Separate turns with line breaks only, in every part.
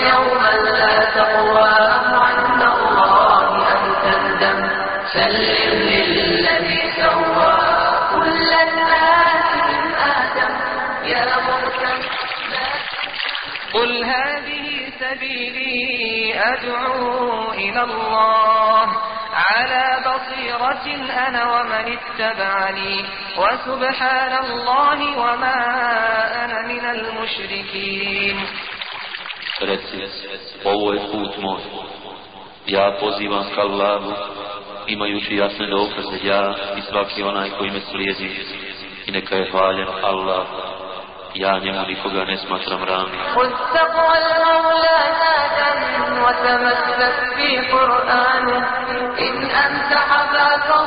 يوما لا تقواه عند الله أن تندم؟ سلم للذي سوى كل الناس من آدم. يا
قل هذه سبيلي أدعو إلى الله. على بصيرة أنا ومن اتبعني. وسبحان الله وما أنا من المشركين.
Reci, ovo je put moj. Ja pozivam ka Allahu, imajući jasne dokaze, ja i svaki onaj koji me slijedi. I neka je hvaljen Allah. Ja njemu nikoga ne smatram
rani. Studio, studio, fi in anta habaka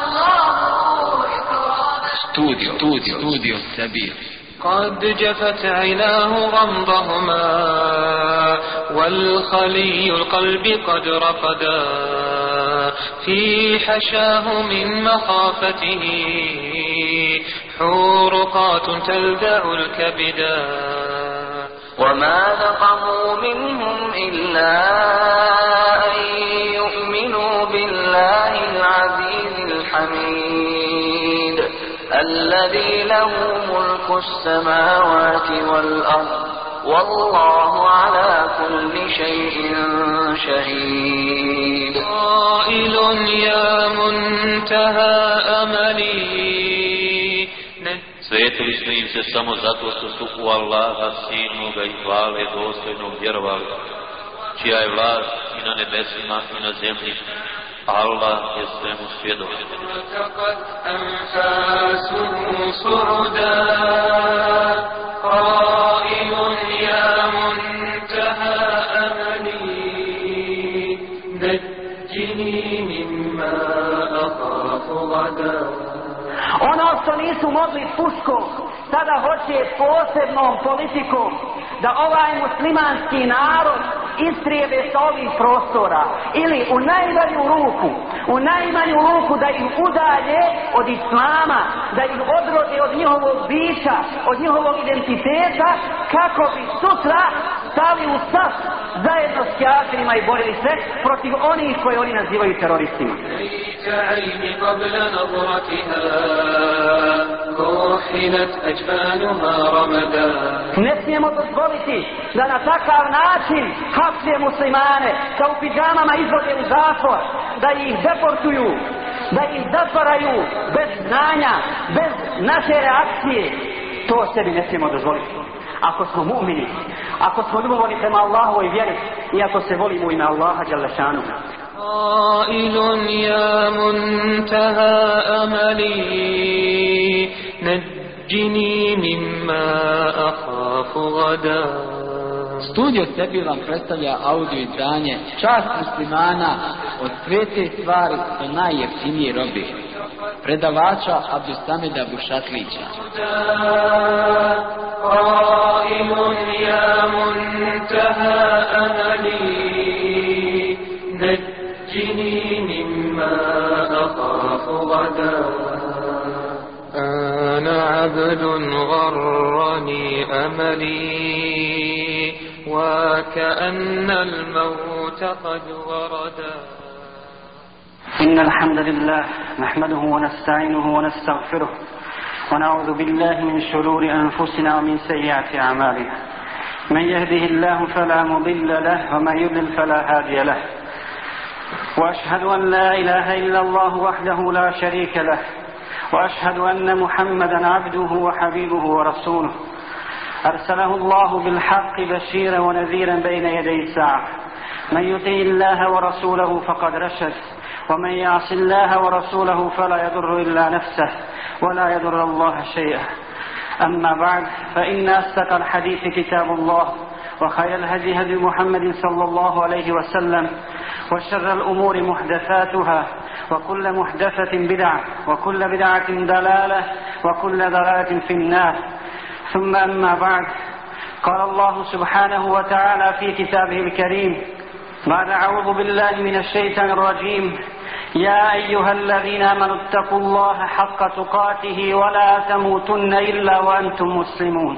Studio, studio, studio, sabir.
قد جفت عيناه غمضهما والخلي القلب قد رقدا في حشاه من مخافته حورقات تلدع الكبدا.
وما نقموا منهم إلا أن يؤمنوا بالله العزيز الحميد. الذي له ملك السماوات والأرض والله على كل شيء شهيد
قائل يا منتهى أملي
Svetili smo im se samo zato što su u Allaha silnoga i hvale dostojnog vjerovali, čija je vlast i na nebesima i na zemlji. Allah je svemu svjedok.
Ono što nisu mogli puškom, sada hoće posebnom politikom da ovaj muslimanski narod istrijebe sa ovih prostora ili u najmanju ruku, u najmanju ruku da ih udalje od islama, da ih odrode od njihovog bića, od njihovog identiteta, kako bi sutra stali u sas zajedno s kafirima i borili se protiv onih koje oni nazivaju teroristima.
ليت عيني قبل نظرتها كحلت أجفانها رمدا
Ne smijemo dozvoliti da na takav način hapse muslimane, da u pidžamama izvode u zatvor, da ih deportuju, da ih zatvaraju bez znanja, bez naše reakcije. To sebi ne smijemo dozvoliti. Ako smo mu'mini, ako smo ljubovni prema Allahovoj vjeri i ako se volimo u ime Allaha Đalešanu.
قائل يا منتهى أملي نجني مما أخاف غدا
Studio Sabir vam predstavlja audio izdanje Čast muslimana od svete stvari do najjeftinije robe. Predavača Abdusamida Bušatlića.
قائل يا منتهى أملي أنا عبد غرني أملي وكأن الموت قد وردا.
إن الحمد لله نحمده ونستعينه ونستغفره ونعوذ بالله من شرور أنفسنا ومن سيئات أعمالنا. من يهده الله فلا مضل له ومن يضلل فلا هادي له. وأشهد أن لا إله إلا الله وحده لا شريك له وأشهد أن محمدا عبده وحبيبه ورسوله. أرسله الله بالحق بشيرا ونذيرا بين يدي الساعة. من يطع الله ورسوله فقد رشد ومن يعص الله ورسوله فلا يضر إلا نفسه ولا يضر الله شيئا. أما بعد فإن أصدق الحديث كتاب الله. وخير الهدي هدي محمد صلى الله عليه وسلم وشر الأمور محدثاتها وكل محدثة بدعة وكل بدعة ضلالة وكل ضلالة في النار. ثم أما بعد قال الله سبحانه وتعالى في كتابه الكريم بعد أعوذ بالله من الشيطان الرجيم. يا أيها الذين آمنوا اتقوا الله حق تقاته ولا تموتن إلا وأنتم مسلمون.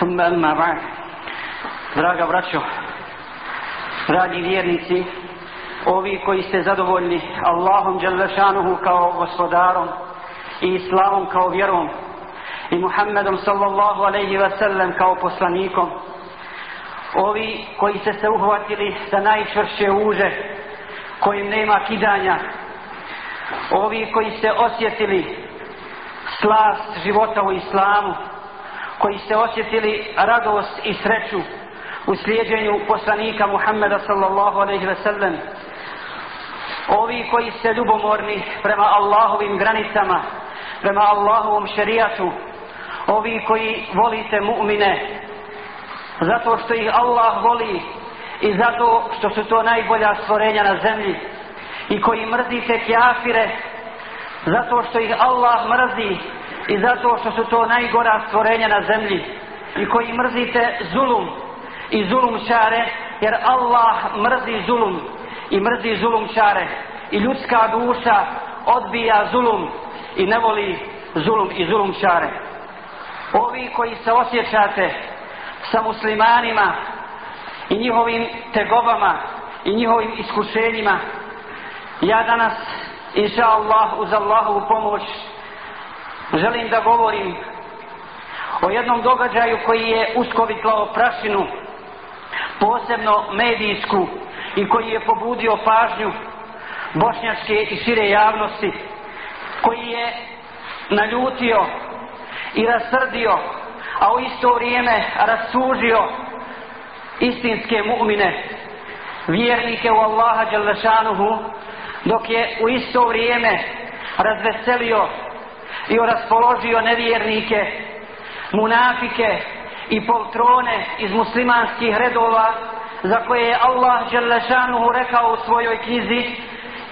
Summa. Draga braćo, dragi vjernici, ovi koji ste zadovoljni Allahom Đalešanuhu kao gospodarom i Islamom kao vjerom i Muhammedom sallallahu aleyhi ve sellem kao poslanikom, ovi koji ste se uhvatili za najčvršće uže kojim nema kidanja, ovi koji ste osjetili slast života u Islamu, koji ste osjetili radost i sreću u slijedženju poslanika Muhammeda sallallahu alaihi ve sellem. Ovi koji ste ljubomorni prema Allahovim granicama prema Allahovom šerijatu ovi koji volite mu'mine zato što ih Allah voli i zato što su to najbolja stvorenja na zemlji i koji mrzite kjafire zato što ih Allah mrzi i zato što su to najgora stvorenja na zemlji i koji mrzite zulum. I zulumčare jer Allah mrzi zulum i mrzi zulumčare i ljudska duša odbija zulum i ne voli zulum i zulumčare ovi koji se osjećate sa muslimanima i njihovim tegobama i njihovim iskušenjima ja danas inša Allah uz Allahovu pomoć želim da govorim o jednom događaju koji je uskovitlao prašinu posebno medijsku i koji je pobudio pažnju bošnjačke i šire javnosti koji je naljutio i rasrdio a u isto vrijeme rastužio istinske mu'mine vjernike u Allaha Đalešanuhu dok je u isto vrijeme razveselio i raspoložio nevjernike, munafike i poltrone iz muslimanskih redova za koje je Allah Đelešanuhu rekao u svojoj knjizi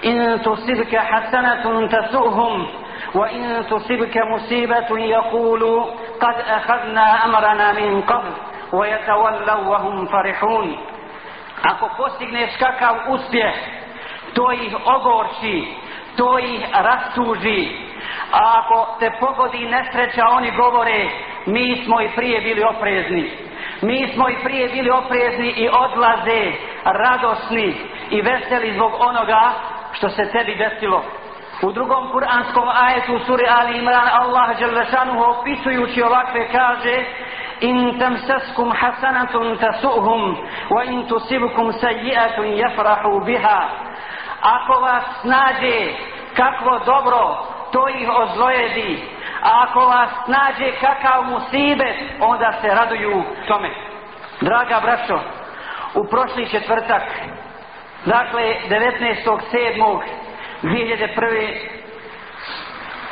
in tusibke hasanatun tasuhum wa in tusibke musibatun jakulu kad ahadna amarana min qabl wa yatawallaw wahum farihun. Ako postigneš kakav uspjeh to ih ogorči to ih rastuži. A ako te pogodi nesreća, oni govore, mi smo i prije bili oprezni. Mi smo i prije bili oprezni i odlaze radosni i veseli zbog onoga što se tebi desilo. U drugom kuranskom ajetu suri Ali Imran Allah Đalešanuhu opisujući ovakve kaže In tamsaskum hasanatun tasuhum wa in tusibukum sayyi'atun yafrahu biha Ako vas nađe kakvo dobro to ih ozlojedi a ako vas nađe kakav musibet onda se raduju tome Draga braćo u prošli četvrtak dakle 19.7. 2001.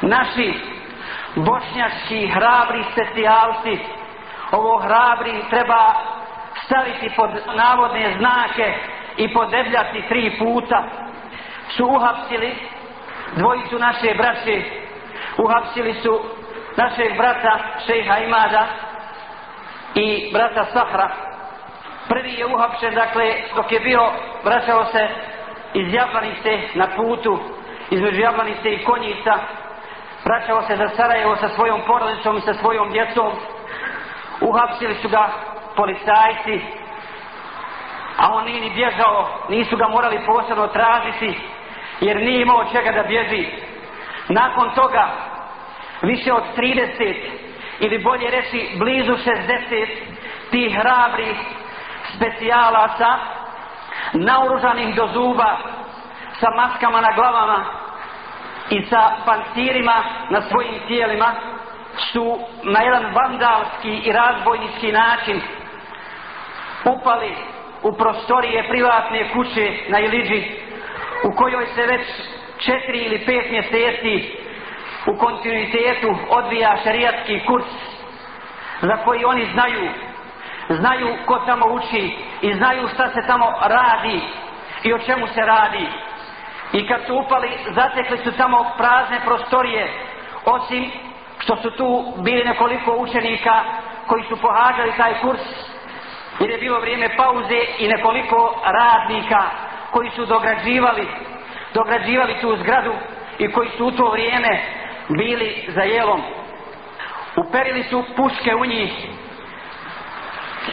naši bošnjački hrabri specijalci ovo hrabri treba staviti pod navodne znake i podebljati tri puta su uhapsili dvojicu naše braće. Uhapsili su našeg brata šeha Imada i brata Sahra. Prvi je uhapšen dakle dok je bio vraćao se iz Jablanice na putu između Jablanice i Konjica. Vraćao se za Sarajevo sa svojom porodicom i sa svojom djecom. Uhapsili su ga policajci a on nije ni bježao nisu ga morali posebno tražiti jer nije imao čega da bježi. Nakon toga više od 30 ili bolje reći blizu 60 tih hrabri specijalaca naoružanih do zuba sa maskama na glavama i sa pancirima na svojim tijelima su na jedan vandalski i razbojnički način upali u prostorije privatne kuće na Iliđi u kojoj se već četiri ili pet mjeseci u kontinuitetu odvija šarijatski kurs za koji oni znaju, znaju ko tamo uči i znaju šta se tamo radi i o čemu se radi. I kad su upali, zatekli su tamo prazne prostorije, osim što su tu bili nekoliko učenika koji su pohađali taj kurs, jer je bilo vrijeme pauze i nekoliko radnika koji su dograđivali, dograđivali tu zgradu i koji su u to vrijeme bili za jelom. Uperili su puške u njih,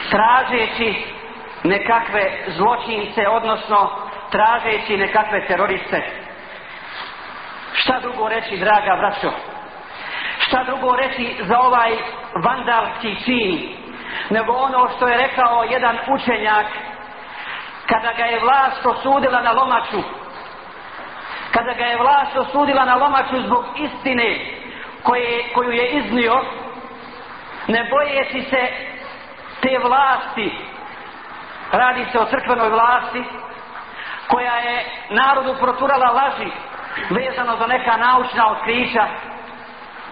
tražeći nekakve zločince, odnosno tražeći nekakve teroriste. Šta drugo reći, draga braćo? Šta drugo reći za ovaj vandalski čin, nego ono što je rekao jedan učenjak kada ga je vlast osudila na lomaču, kada ga je vlast osudila na lomaču zbog istine koje, koju je iznio, ne bojeći se te vlasti, radi se o crkvenoj vlasti, koja je narodu proturala laži vezano za neka naučna otkrića,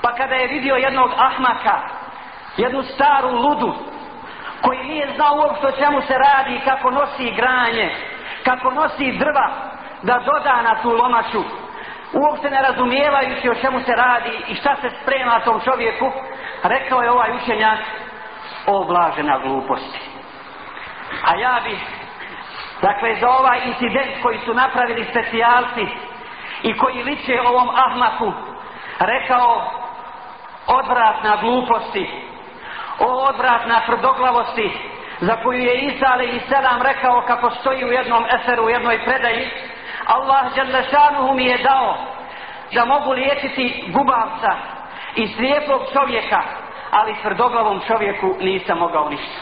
pa kada je vidio jednog ahmaka, jednu staru ludu, koji nije znao uopšte o čemu se radi, kako nosi granje, kako nosi drva, da doda na tu lomaču, uopšte ne razumijevajući o čemu se radi i šta se sprema tom čovjeku, rekao je ovaj učenjak, o blažena gluposti. A ja bih, dakle, za ovaj incident koji su napravili specijalci i koji liče ovom ahmaku, rekao odvrat na gluposti, o odvrat na tvrdoglavosti, za koju je Isa i selam rekao kako stoji u jednom eseru, u jednoj predaji, Allah Đalešanuhu mi je dao da mogu liječiti gubavca i slijepog čovjeka, ali tvrdoglavom čovjeku nisam mogao ništa.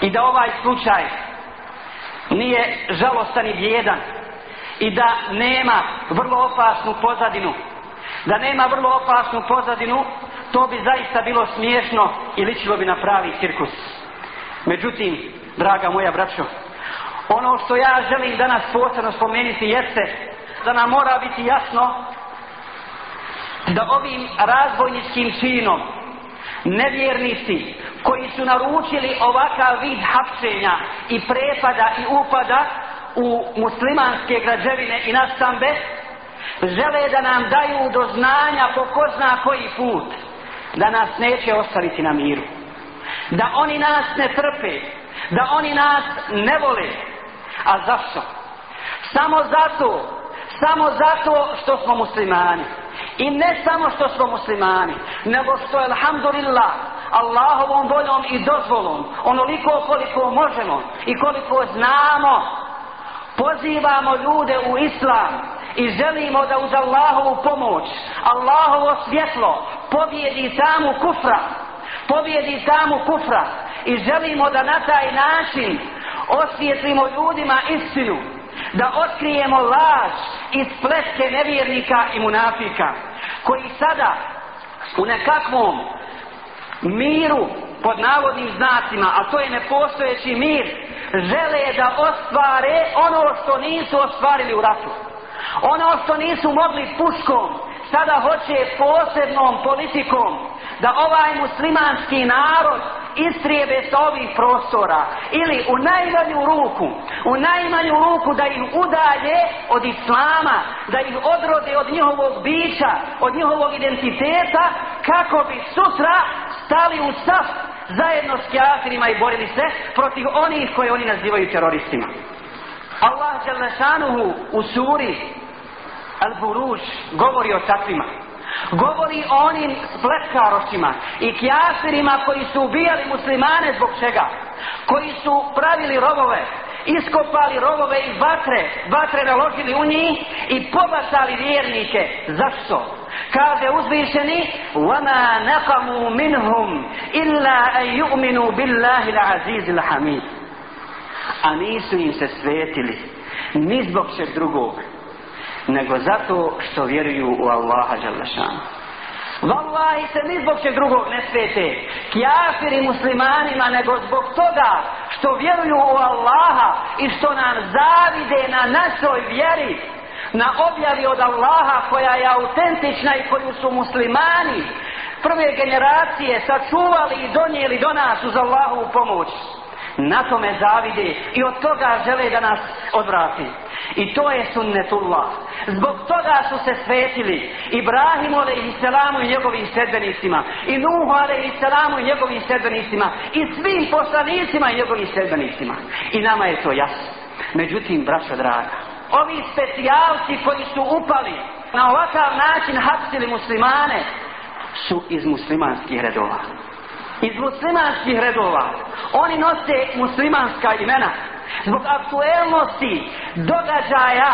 I da ovaj slučaj nije žalostan i bjedan i da nema vrlo opasnu pozadinu, da nema vrlo opasnu pozadinu, to bi zaista bilo smiješno i ličilo bi na pravi cirkus. Međutim, draga moja braćo, ono što ja želim danas posebno spomenuti jeste da nam mora biti jasno da ovim razbojničkim činom nevjernici koji su naručili ovakav vid hapšenja i prepada i upada u muslimanske građevine i nastambe žele da nam daju do znanja po ko zna koji put da nas neće ostaviti na miru. Da oni nas ne trpe da oni nas ne vole. A zašto? samo zato samo zato što smo muslimani. I ne samo što smo muslimani nego što alhamdulillah Allahovom voljom i dozvolom onoliko koliko možemo i koliko znamo pozivamo ljude u islam i želimo da uz Allahovu pomoć Allahovo svjetlo pobjedi samu kufra pobjedi samu kufra i želimo da na taj način osvijetlimo ljudima istinu da otkrijemo laž i spletke nevjernika i munafika koji sada u nekakvom miru pod navodnim znacima, a to je nepostojeći mir, žele da ostvare ono što nisu ostvarili u ratu. Ono što nisu mogli puškom, sada hoće posebnom politikom da ovaj muslimanski narod istrijebe sa ovih prostora ili u najmanju ruku u najmanju ruku da ih udalje od islama da ih odrode od njihovog bića od njihovog identiteta kako bi sutra stali u saf zajedno s kjafirima i borili se protiv onih koje oni nazivaju teroristima. Allah Đalešanuhu u suri Al-Buruž govori o takvima. Govori o onim spletkarošima i kjasirima koji su ubijali muslimane zbog čega? Koji su pravili robove iskopali robove i vatre vatre naložili u njih i pobacali vjernike. Zašto kaže uzvišeni وَمَا نَقَمُوا مِنْهُمْ إِلَّا أَنْ يُؤْمِنُوا بِاللَّهِ الْعَزِيزِ الْحَمِيدِ a nisu im se svetili ni zbog čeg drugog nego zato što vjeruju u Allaha Đalešanu. Wallahi se ni zbog čeg drugog ne svete kjafiri muslimanima, nego zbog toga što vjeruju u Allaha i što nam zavide na našoj vjeri, na objavi od Allaha koja je autentična i koju su muslimani prve generacije sačuvali i donijeli do nas uz Allahovu pomoć. Na tome zavide i od toga žele da nas odvrati. I to je sunnetullah. Zbog toga su se svetili Ibrahimu alaihissalamu i njegovim sedbenicima, i Nuhu alaihissalamu i njegovim sedbenicima, i svim poslanicima i njegovim sedbenicima. I nama je to jasno. Međutim, braćo draga, ovi specijalci koji su upali na ovakav način hapsili muslimane su iz muslimanskih redova. Iz muslimanskih redova. Oni nose muslimanska imena. Zbog aktuelnosti događaja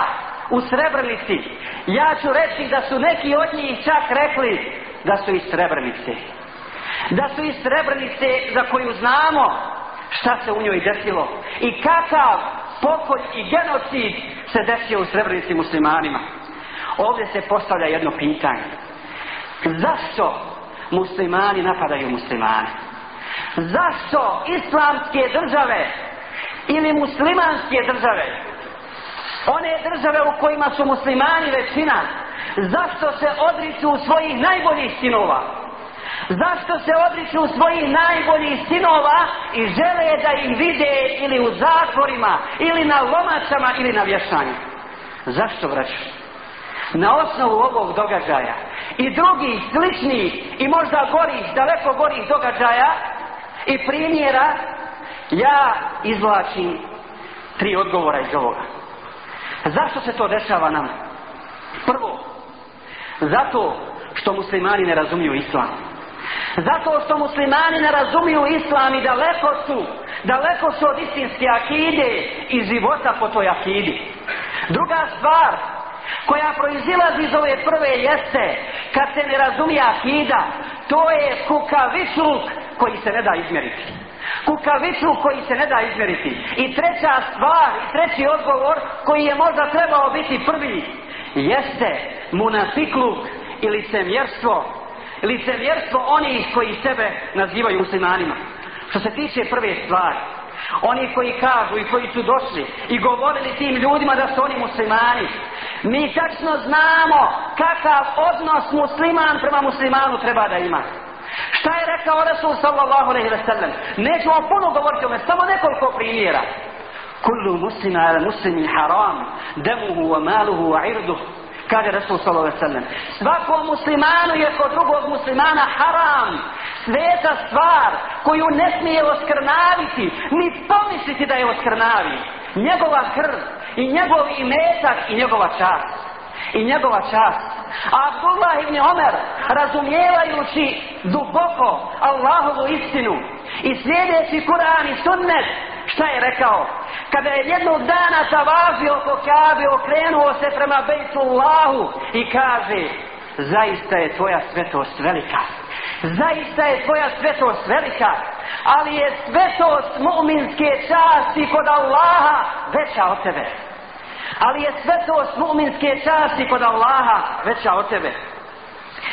u Srebrnici. Ja ću reći da su neki od njih čak rekli da su iz Srebrnice. Da su iz Srebrnice za koju znamo šta se u njoj desilo i kakav pokolj i genocid se desio u Srebrnici muslimanima. Ovdje se postavlja jedno pitanje. Zašto muslimani napadaju muslimane? Zašto islamske države ili muslimanske države, one države u kojima su muslimani većina, zašto se odriču svojih najboljih sinova? Zašto se odriču svojih najboljih sinova i žele da ih vide ili u zatvorima, ili na lomačama, ili na vješanju? Zašto vraću? Na osnovu ovog događaja i drugih sličnih i možda gorih, daleko gorih događaja i primjera, ja izvlačim tri odgovora iz ovoga. Zašto se to dešava nam? Prvo, zato što muslimani ne razumiju islam. Zato što muslimani ne razumiju islam i daleko su, daleko su od istinske akide i života po toj akidi. Druga stvar koja proizilazi iz ove prve jeste kad se ne razumije akida, to je kukavičluk koji se ne da izmjeriti. Kukavičluk koji se ne da izmjeriti. I treća stvar, i treći odgovor koji je možda trebao biti prvi, jeste munafikluk ili licemjerstvo. Licemjerstvo onih koji sebe nazivaju muslimanima. Što se tiče prve stvari, oni koji kažu i koji su došli i govorili tim ljudima da su oni muslimani, mi tačno znamo kakav odnos musliman prema muslimanu treba da ima. Šta je rekao Rasul sallallahu alaihi ve sellem? Nećemo puno govoriti o me, samo nekoliko primjera. Kullu muslima ala muslimi haram, demuhu wa maluhu wa irduh. Kaže Rasul sallallahu alaihi ve sellem. Svakom muslimanu je kod drugog muslimana haram. Sveta stvar koju ne smije oskrnaviti, ni pomisliti da je oskrnavi. Njegova krv i njegov imetak i njegova čast. I njegova čast. A Abdullah ibn Omer, razumijevajući duboko Allahovu istinu i slijedeći Kur'an i sunnet, šta je rekao? Kada je jednog dana tavazio oko Kabe, okrenuo se prema Bejtullahu i kaže, zaista je tvoja svetost velika. Zaista je tvoja svetost velika, ali je svetost mu'minske časti kod Allaha veća od tebe. Ali je svetost mu'minske časti kod Allaha veća od tebe.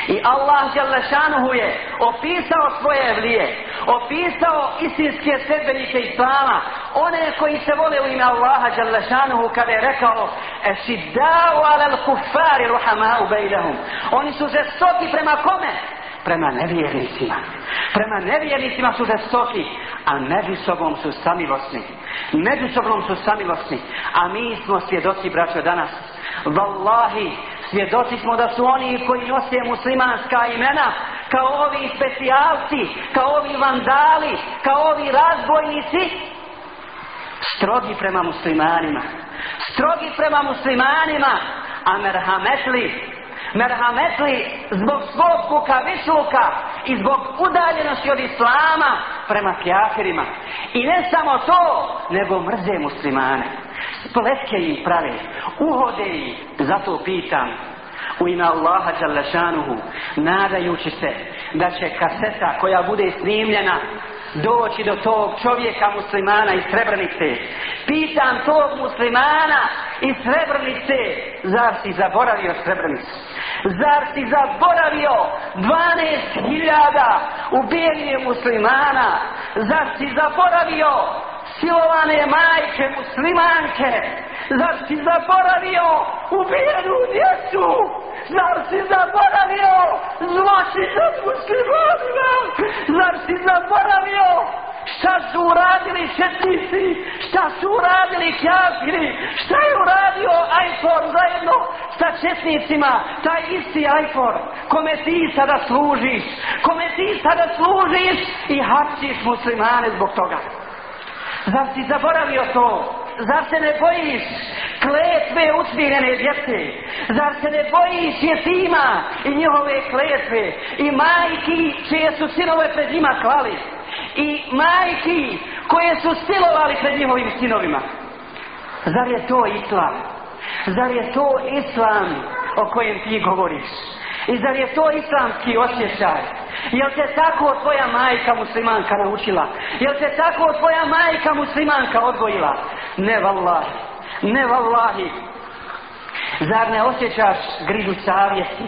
I Allah Đalešanuhu je opisao svoje vlije, opisao istinske sedbenike Islama, one koji se vole u ime Allaha Đalešanuhu kada je rekao Ešiddau alal kufari ruhamau bejlehum. Oni su žestoki prema kome? Prema nevjernicima. Prema nevjernicima su žestoki, a međusobom su samilosni. Međusobom su samilosni. A mi smo svjedoci, braćo, danas. Wallahi, svjedoci smo da su oni koji nose muslimanska imena, kao ovi specijalci, kao ovi vandali, kao ovi razbojnici, strogi prema muslimanima. Strogi prema muslimanima, a merhametli merhametli zbog svog kukavičluka i zbog udaljenosti od islama prema kjafirima. I ne samo to, nego mrze muslimane. Spletke im prave, uhode ih. Zato pitam, u ime Allaha Đalešanuhu, nadajući se da će kaseta koja bude snimljena doći do tog čovjeka muslimana iz Srebrnice. Pitam tog muslimana iz Srebrnice, zar si zaboravio Srebrnicu? Zar si zaboravio 12.000 ubijenih muslimana? Zar si zaboravio silovane majke muslimanke, zar si zaboravio ubijenu djecu, zar si zaboravio zločin nad muslimanima, zar si zaboravio šta su uradili četnici, šta su uradili kjafiri, šta je uradio Ajfor zajedno sa četnicima, taj isti Ajfor, kome ti sada služiš, kome ti sada služiš i hapsiš muslimane zbog toga. Zar si zaboravio to? Zar se ne bojiš kletve usmjerene djece? Zar se ne bojiš jetima i njihove kletve i majki čije su sinove pred njima klali? I majki koje su silovali pred njihovim sinovima? Zar je to islam? Zar je to islam o kojem ti govoriš? I zar je to islamski osjećaj? Jel te tako tvoja majka muslimanka naučila? Jel te tako tvoja majka muslimanka odgojila? Ne vallahi, ne vallahi. Zar ne osjećaš grižu savjesti?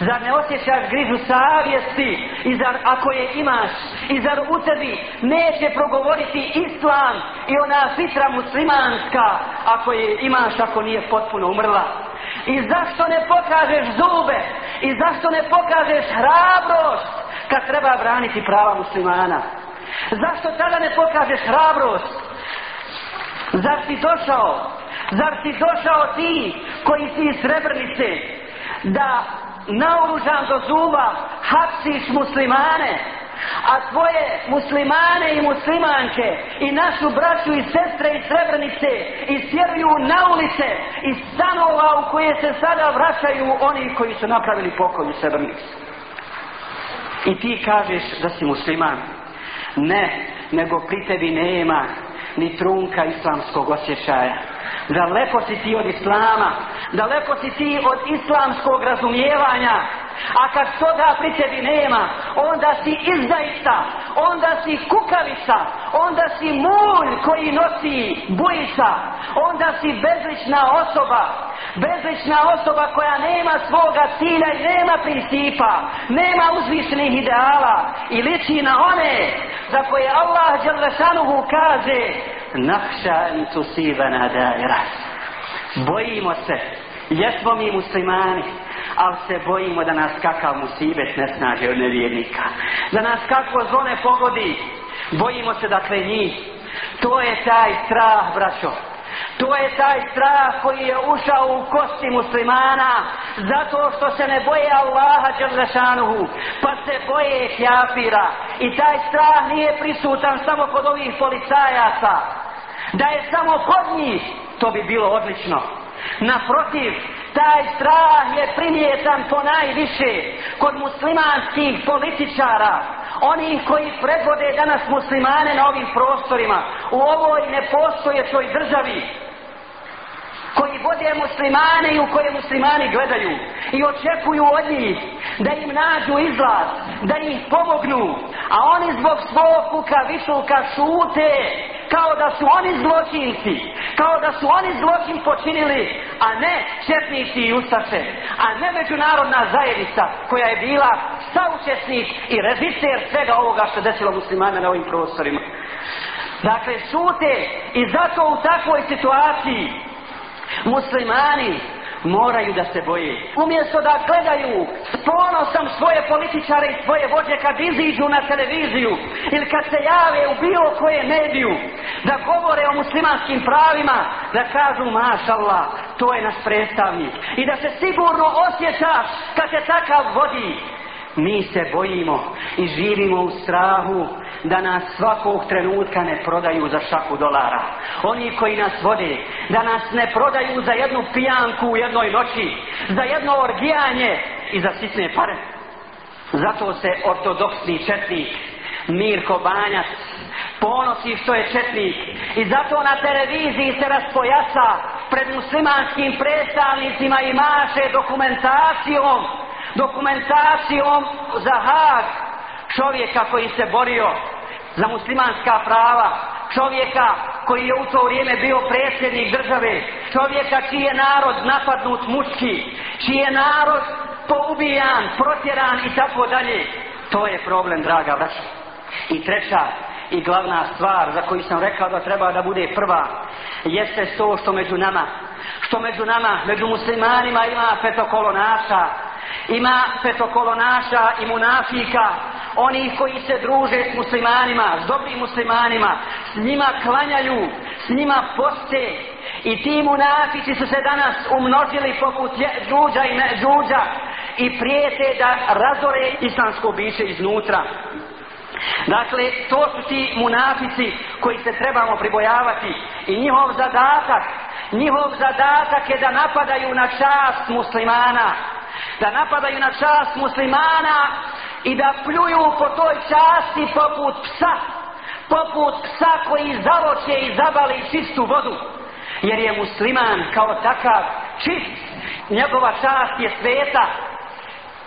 Zar ne osjećaš grižu savjesti? I zar ako je imaš? I zar u tebi neće progovoriti islam i ona fitra muslimanska ako je imaš ako nije potpuno umrla? I zašto ne pokažeš zube? I zašto ne pokažeš hrabrost kad treba braniti prava muslimana? Zašto tada ne pokažeš hrabrost? Zar si došao? Zar si došao ti koji si iz Srebrnice da naoružan do zuba hapsiš muslimane a tvoje muslimane i muslimanke i našu braću i sestre i srebrnice istjeruju na ulice iz stanova u koje se sada vraćaju oni koji su napravili pokoj u srebrnici. I ti kažeš da si musliman. Ne, nego pri tebi nema ni trunka islamskog osjećaja. Daleko si ti od islama, daleko si ti od islamskog razumijevanja, a kad toga pri tebi nema, onda si izdajica, onda si kukavica, onda si mulj koji nosi bujica, onda si bezlična osoba, bezlična osoba koja nema svoga cilja i nema principa, nema uzvišenih ideala i liči na one za koje Allah Đalešanuhu kaže Nahša en tusibana daira. Bojimo se, jesmo mi muslimani, ali se bojimo da nas kakav musibet ne snaže od nevjernika. Da nas kakvo zlo ne pogodi. Bojimo se dakle njih. To je taj strah, braćo. To je taj strah koji je ušao u kosti muslimana zato što se ne boje Allaha Đalešanuhu pa se boje kjafira. I taj strah nije prisutan samo kod ovih policajaca. Da je samo kod njih to bi bilo odlično. Naprotiv taj strah je primjetan po najviše kod muslimanskih političara oni koji predvode danas muslimane na ovim prostorima. U ovoj nepostojećoj državi koji vode muslimane i u koje muslimani gledaju i očekuju od njih da im nađu izlaz, da im pomognu, a oni zbog svog kuka višulka šute kao da su oni zločinci, kao da su oni zločin počinili, a ne četnici i ustaše, a ne međunarodna zajednica koja je bila saučesnik i režiser svega ovoga što desilo muslimane na ovim prostorima. Dakle, šute i zato u takvoj situaciji muslimani moraju da se boje. Umjesto da gledaju ponosom svoje političare i svoje vođe kad iziđu na televiziju ili kad se jave u bilo koje mediju da govore o muslimanskim pravima da kažu mašallah to je naš predstavnik i da se sigurno osjećaš kad se takav vodi mi se bojimo i živimo u strahu da nas svakog trenutka ne prodaju za šaku dolara. Oni koji nas vode, da nas ne prodaju za jednu pijanku u jednoj noći, za jedno orgijanje i za sitne pare. Zato se ortodoksni četnik Mirko Banjac ponosi što je četnik i zato na televiziji se raspojasa pred muslimanskim predstavnicima i maše dokumentacijom dokumentacijom za Hag čovjeka koji se borio za muslimanska prava, čovjeka koji je u to vrijeme bio predsjednik države, čovjeka čiji je narod napadnut muški, čiji je narod poubijan, protjeran i tako dalje. To je problem, draga braća. I treća, i glavna stvar za koju sam rekao da treba da bude prva jeste to što među nama što među nama, među muslimanima ima petokolonaša ima petokolonaša i munafika oni koji se druže s muslimanima s dobrim muslimanima s njima klanjaju s njima poste. I ti munafici su se danas umnožili poput džuđa i džuđa i prijete da razore islamsko biće iznutra. Dakle, to su ti munafici koji se trebamo pribojavati. I njihov zadatak, njihov zadatak je da napadaju na čast muslimana, da napadaju na čast muslimana i da pljuju po toj časti poput psa, poput psa koji zaloče i zabali čistu vodu. Jer je musliman kao takav čist, njegova čast je sveta,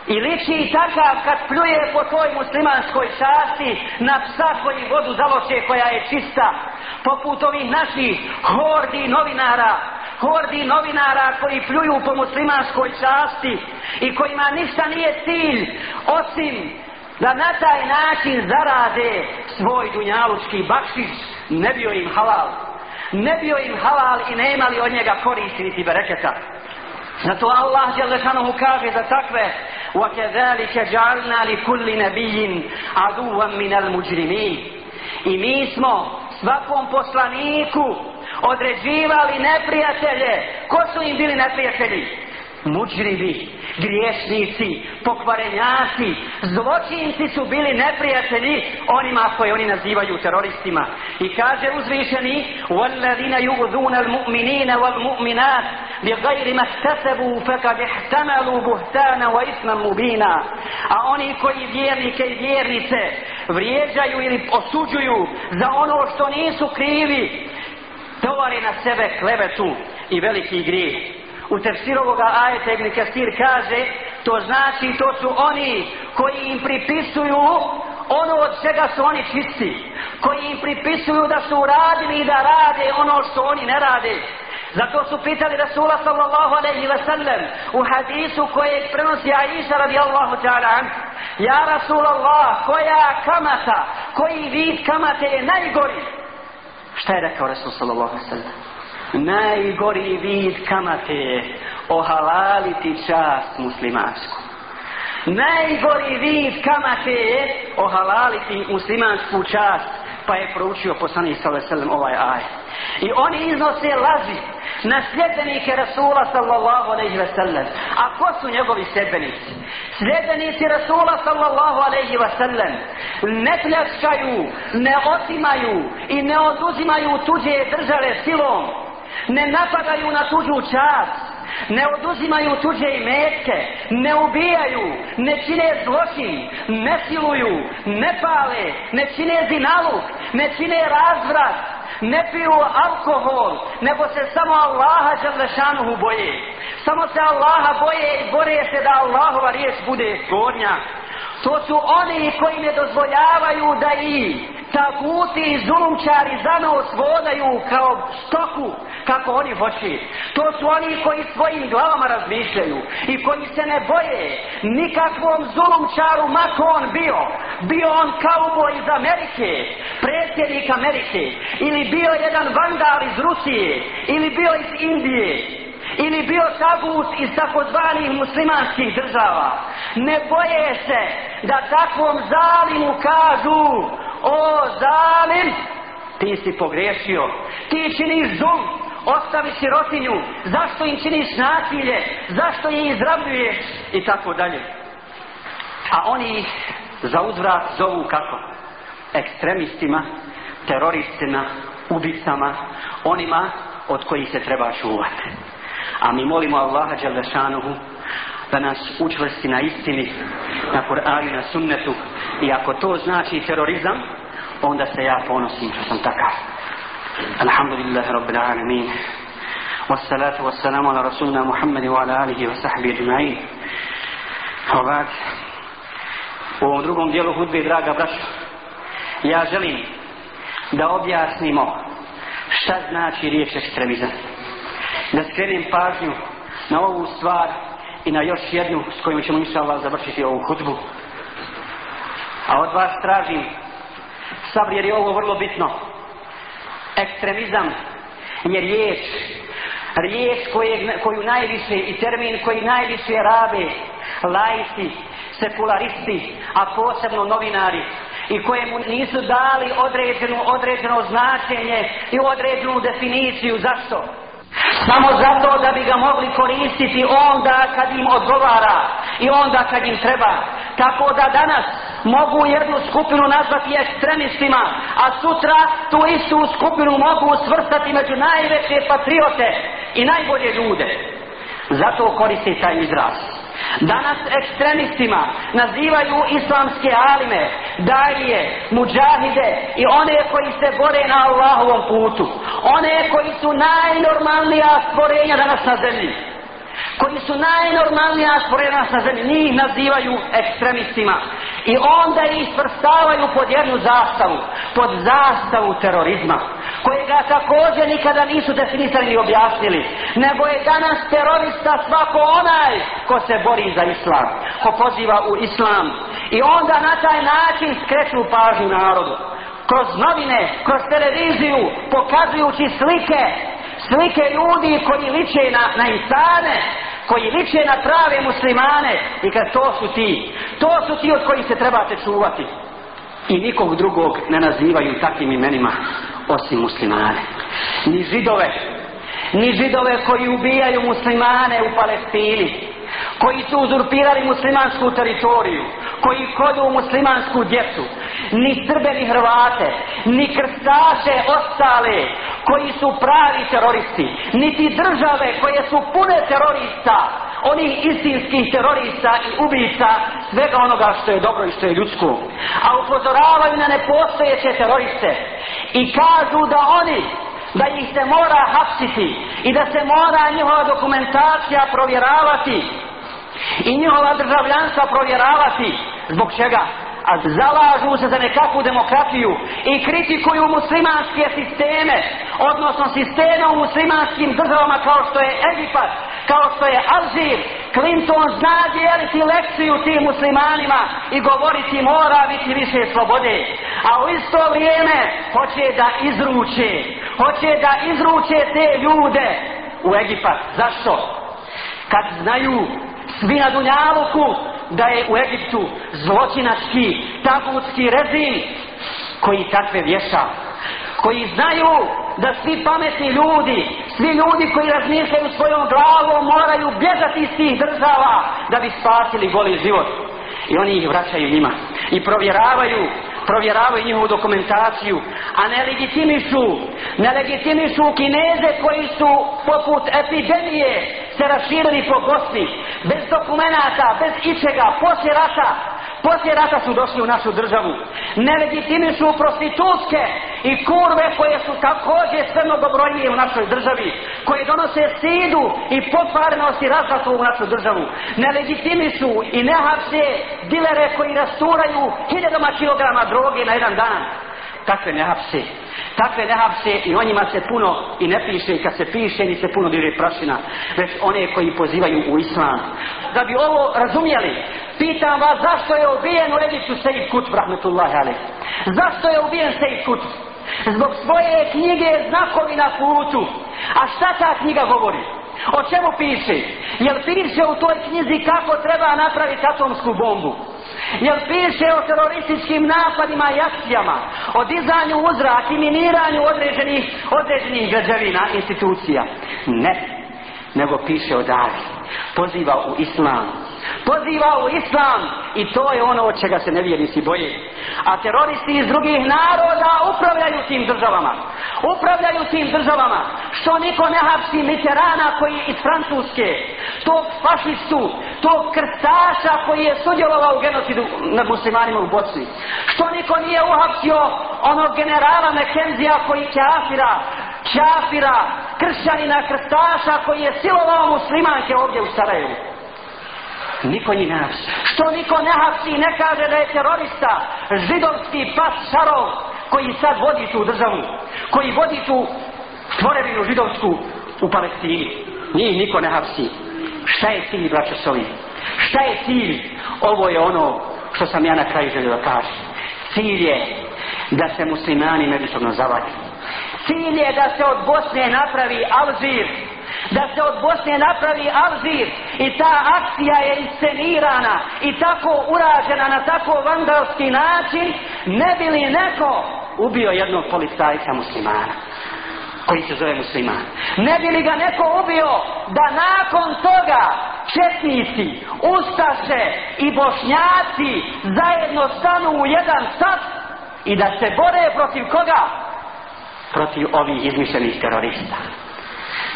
i liči i takav kad pljuje po toj muslimanskoj časti na psa koji vodu zaloče koja je čista. Poput ovih naših hordi novinara, hordi novinara koji pljuju po muslimanskoj časti i kojima ništa nije cilj osim da na taj način zarade svoj dunjalučki bakšiš, ne bio im halal. Ne bio im halal i ne imali od njega koristi niti bereketa. Zato Allah Đelešanuhu kaže za takve وَكَذَلِكَ جَعَلْنَا لِكُلِّ نَبِيٍ عَدُوًا مِنَ الْمُجْرِمِينَ I mi smo svakom poslaniku određivali neprijatelje. Ko su im bili neprijatelji? muđrivi, griješnici, pokvarenjaci, zločinci su bili neprijatelji onima koje oni nazivaju teroristima. I kaže uzvišeni وَالَّذِينَ يُغْذُونَ الْمُؤْمِنِينَ وَالْمُؤْمِنَاتِ بِغَيْرِ مَا اكْتَسَبُوا فَقَدْ احْتَمَلُوا بُهْتَانًا وَإِثْمًا مُبِينًا A oni koji vjernike i vjernice vrijeđaju ili osuđuju za ono što nisu krivi, tovare na sebe klevetu i veliki grijeh u tefsirovoga ajeta Ibn Kasir kaže to znači to su oni koji im pripisuju ono od čega su oni čisti koji im pripisuju da su uradili i da rade ono što oni ne rade Zato su pitali Rasula sallallahu alaihi wa sallam u hadisu koje prenosi Aisha radijallahu ta'ala Ja Rasulallah, koja kamata, koji vid kamate je najgori? Šta je rekao Rasul sallallahu sallam? najgori vid kamate ohalaliti čast muslimansku. Najgori vid kamate je ohalaliti muslimansku čast, pa je proučio poslanik sallallahu ovaj aj. I oni iznose laži na sljedbenike Rasula sallallahu alaihi ve sellem. A ko su njegovi sljedbenici? Sljedbenici Rasula sallallahu alaihi ve sellem ne pljačkaju, ne otimaju i ne oduzimaju tuđe države silom ne napadaju na tuđu čast, ne oduzimaju tuđe imetke, ne ubijaju, ne čine zločin, ne siluju, ne pale, ne čine zinaluk, ne čine razvrat, ne piju alkohol, nego se samo Allaha Đalešanuhu boje. Samo se Allaha boje i bore se da Allahova riječ bude gornja. To su oni koji ne dozvoljavaju da i taguti i zulumčari za nos vodaju kao stoku kako oni hoće. To su oni koji svojim glavama razmišljaju i koji se ne boje nikakvom zulumčaru mako on bio. Bio on kauboj iz Amerike, predsjednik Amerike ili bio jedan vandal iz Rusije ili bio iz Indije ili bio tagut iz takozvanih muslimanskih država. Ne boje se da takvom zalimu kažu o zalim, ti si pogrešio, ti činiš zum, ostavi sirotinju, zašto im činiš nasilje, zašto ih izrabljuješ i tako dalje. A oni za uzvrat zovu kako? Ekstremistima, teroristima, ubicama, onima od kojih se treba čuvati. A mi molimo Allaha Đalešanuhu da nas učvrsti na istini, na Kur'anu, na sunnetu. I ako to znači terorizam, onda se ja ponosim što sam takav. Alhamdulillah Rabbil Alamin. والصلاة والسلام على رسولنا محمد وعلى آله وصحبه أجمعين وبعد u ovom drugom dijelu hudbe, draga braćo, ja želim da objasnimo šta znači riječ ekstremizam. Da skrenem pažnju na ovu stvar i na još jednu s kojom ćemo inša Allah završiti ovu hudbu. A od vas tražim sabr jer je ovo vrlo bitno. Ekstremizam je riječ, riječ koje, koju najviše i termin koji najviše rabe laici, sekularisti, a posebno novinari i kojemu nisu dali određenu, određeno značenje i određenu definiciju. Zašto? Samo zato da bi ga mogli koristiti onda kad im odgovara i onda kad im treba. Tako da danas mogu jednu skupinu nazvati ekstremistima, a sutra tu istu skupinu mogu svrstati među najveće patriote i najbolje ljude. Zato koristi taj izraz. Danas ekstremistima nazivaju islamske alime, daje, muđahide i one koji se bore na Allahovom putu. One koji su najnormalnija stvorenja danas na zemlji. Koji su najnormalnija stvorenja na zemlji. Njih nazivaju ekstremistima. I onda ih svrstavaju pod jednu zastavu. Pod zastavu terorizma kojega također nikada nisu definisali ni objasnili, nego je danas terorista svako onaj ko se bori za islam, ko poziva u islam. I onda na taj način skreću pažnju narodu. Kroz novine, kroz televiziju, pokazujući slike, slike ljudi koji liče na, na insane, koji liče na prave muslimane. I kad to su ti, to su ti od kojih se trebate čuvati. I nikog drugog ne nazivaju takvim imenima osim muslimane. Ni židove, ni židove koji ubijaju muslimane u Palestini, koji su uzurpirali muslimansku teritoriju, koji kodu muslimansku djecu, ni Srbe ni Hrvate, ni krstaše ostale, koji su pravi teroristi, niti države koje su pune terorista, onih istinskih terorista i ubica svega onoga što je dobro i što je ljudsko. A upozoravaju na nepostojeće teroriste i kažu da oni da ih se mora hapsiti i da se mora njihova dokumentacija provjeravati i njihova državljanstva provjeravati. Zbog čega? a zalažu se za nekakvu demokratiju i kritikuju muslimanske sisteme, odnosno sisteme u muslimanskim državama kao što je Egipat, kao što je Alžir, Clinton zna dijeliti lekciju tim muslimanima i govoriti mora biti više slobode. A u isto vrijeme hoće da izruče, hoće da izruče te ljude u Egipat. Zašto? Kad znaju svi na Dunjaluku da je u Egiptu zločinački, tabutski režim koji takve vješa. Koji znaju da svi pametni ljudi, svi ljudi koji razmišljaju svojom glavom moraju bježati iz tih država da bi spasili goli život. I oni ih vraćaju njima. I provjeravaju provjeravaju njihovu dokumentaciju, a ne legitimišu, ne legitimišu kineze koji su poput epidemije se raširili po Bosni, bez dokumenata, bez ičega, poslije rata, poslije rata su došli u našu državu. Ne legitimišu prostitutke i kurve koje su također sve mnogobrojnije u našoj državi, koje donose sidu i pokvarnost i razlatu u našu državu. Ne legitimišu i ne hapse dilere koji rasturaju hiljadama kilograma droge na jedan dan. Takve ne hapse. Takve ne hapse i o njima se puno i ne piše i kad se piše ni se puno dire prašina. Već one koji pozivaju u islam. Da bi ovo razumjeli, pitam vas zašto je ubijen u Egiptu Sejid Kutb, rahmetullahi alaih. Zašto je ubijen Sejid Kutb? Zbog svoje knjige znakovi na putu. A šta ta knjiga govori? O čemu piše? Jel piše u toj knjizi kako treba napraviti atomsku bombu? Jel piše o terorističkim napadima i akcijama, o dizanju uzrak i miniranju određenih, određenih građevina, institucija? Ne, nego piše o davi. Poziva u islam. Poziva u islam i to je ono od čega se nevjernici boje. A teroristi iz drugih naroda upravljaju tim državama. Upravljaju tim državama. Što niko ne hapsi Mitterana koji iz Francuske. Tog fašistu, tog krstaša koji je sudjelovao u genocidu nad muslimanima u Bosni. Što niko nije uhapsio onog generala Mekenzija koji kafira, kafira, kršćanina, krstaša koji je silovao muslimanke ovdje u Sarajevu. Niko njih ne hapsi. Što niko ne hapsi ne kaže da je terorista židovski pas Šarov koji sad vodi tu državu, koji vodi tu tvorevinu židovsku u Palestini. Njih niko ne hapsi. Šta je cilj, braćo Sovi? Šta je cilj? Ovo je ono što sam ja na kraju želio da kažem. Cilj je da se muslimani međusobno zavadi. Cilj je da se od Bosne napravi Alžir, da se od Bosne napravi Alžir i ta akcija je iscenirana i tako urađena na tako vandalski način, ne bi li neko ubio jednog policajca muslimana koji se zove musliman. Ne bi li ga neko ubio da nakon toga četnici, ustaše i bošnjaci zajedno stanu u jedan sat i da se bore protiv koga? Protiv ovih izmišljenih terorista.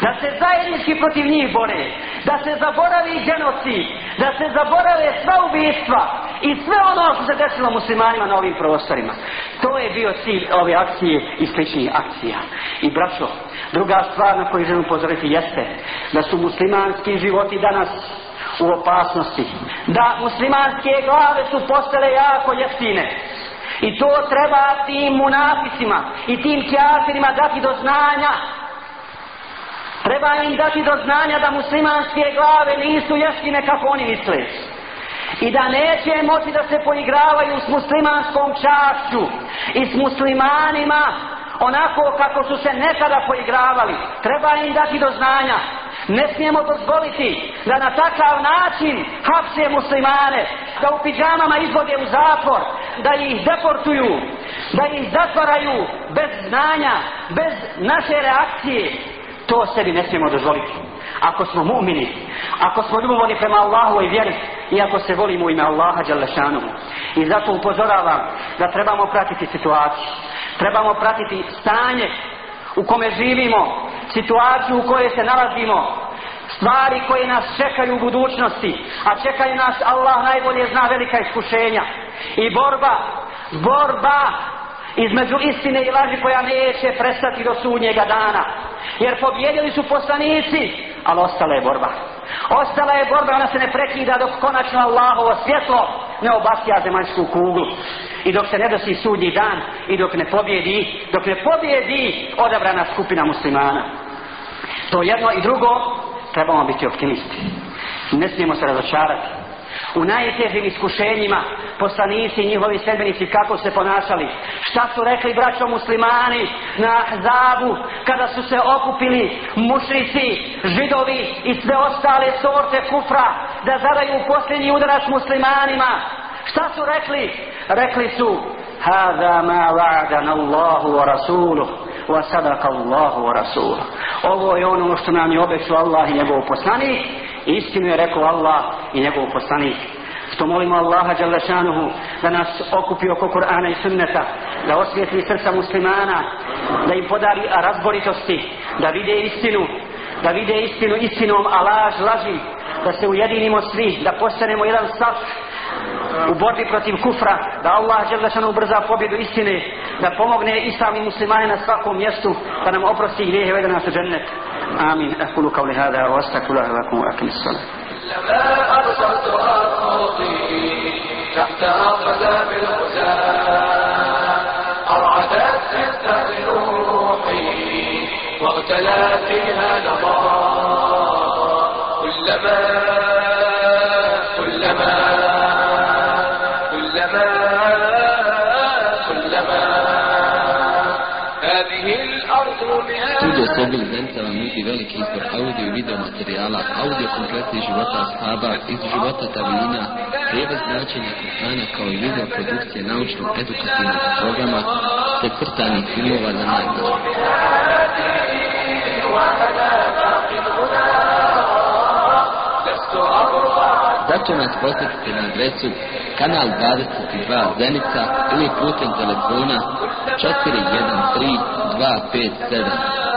Da se zajednički protiv njih bore. Da se zaboravi genocid. Da se zaborave sva ubistva. I sve ono što se desilo muslimanima na ovim prostorima. To je bio cilj ove akcije i sličnih akcija. I braćo, druga stvar na koju želim upozoriti jeste da su muslimanski životi danas u opasnosti. Da muslimanske glave su postale jako jeftine. I to treba tim munafisima i tim kjafirima dati do znanja. Treba im dati do znanja da muslimanske glave nisu jeftine kako oni misle. I da neće moći da se poigravaju s muslimanskom čašću i s muslimanima onako kako su se nekada poigravali. Treba im dati do znanja. Ne smijemo dozvoliti da na takav način hapse muslimane, da u pijamama izvode u zatvor, da ih deportuju, da ih zatvaraju bez znanja, bez naše reakcije. To sebi ne smijemo dozvoliti. Ako smo mu'mini, ako smo ljubovni prema Allahu i vjeri, i ako se volimo ime Allaha Đalešanuhu. I zato upozoravam da trebamo pratiti situaciju. Trebamo pratiti stanje u kome živimo, situaciju u kojoj se nalazimo, stvari koje nas čekaju u budućnosti, a čekaju nas Allah najbolje zna velika iskušenja. I borba, borba između istine i laži koja neće prestati do sudnjega dana. Jer pobjedili su poslanici, ali ostala je borba. Ostala je borba, ona se ne prekida dok konačno Allahovo svjetlo ne obasja zemaljsku kuglu. I dok se ne dosi sudnji dan i dok ne pobjedi, dok ne pobjedi odabrana skupina muslimana. To jedno i drugo trebamo biti optimisti. Ne smijemo se razočarati. U najtežim iskušenjima poslanici i njihovi sedbenici kako se ponašali. Šta su rekli braćo muslimani na Ahzabu kada su se okupili mušrici, židovi i sve ostale sorte kufra da zadaju posljednji udarac muslimanima. Šta su rekli? Rekli su Hada ma wa'adana Allahu wa rasuluh wa sadaka Allahu wa rasuluh. Ovo je ono što nam je obećao Allah i njegov poslanik. Istinu je rekao Allah i njegov poslanik. Što molimo Allaha Đalešanuhu da nas okupi oko Kur'ana i sunneta, da osvijetli srca muslimana, da im podari razboritosti, da vide istinu, da vide istinu istinom, a laž laži, da se ujedinimo svi, da postanemo jedan saf u borbi protiv kufra, da Allah Đalešanuhu brza pobjedu istine, da pomogne islam i muslimani na svakom mjestu, da nam oprosti grijehe vede nas u džennet. Amin. Akulu kao li hada, wa astakula lakum wa akim salam.
لما أرسلت أرضي تحت أقدام الغزاة أرعدت تستهل روحي واغتلى فيها نظام كلما كلما
veliki izbor audio i video materijala, audio kompleti života ashaba, iz života tabina, prijevod značenja Kur'ana kao i video produkcije naučno-edukativnog programa, te crtanih filmova za najmlađe. Zato nas posjetite na adresu kanal 22 Zenica ili putem telefona 413 257.